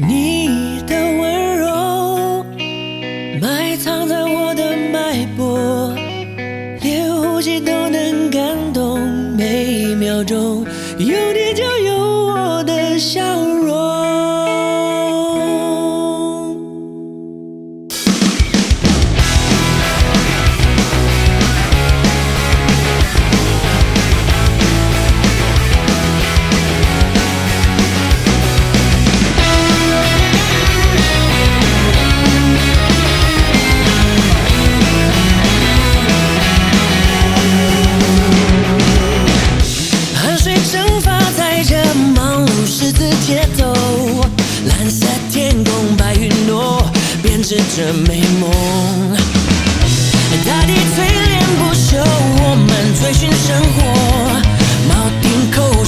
你的温柔埋藏在我的脉搏，连呼吸都能感动，每一秒钟有你就有我的笑容。人生发在这忙碌十字街头，蓝色天空白云朵编织着美梦，大地淬炼不朽，我们追寻生活，铆钉扣着。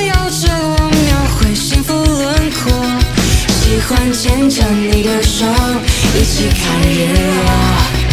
要着我描绘幸福轮廓，喜欢牵着你的手，一起看日落。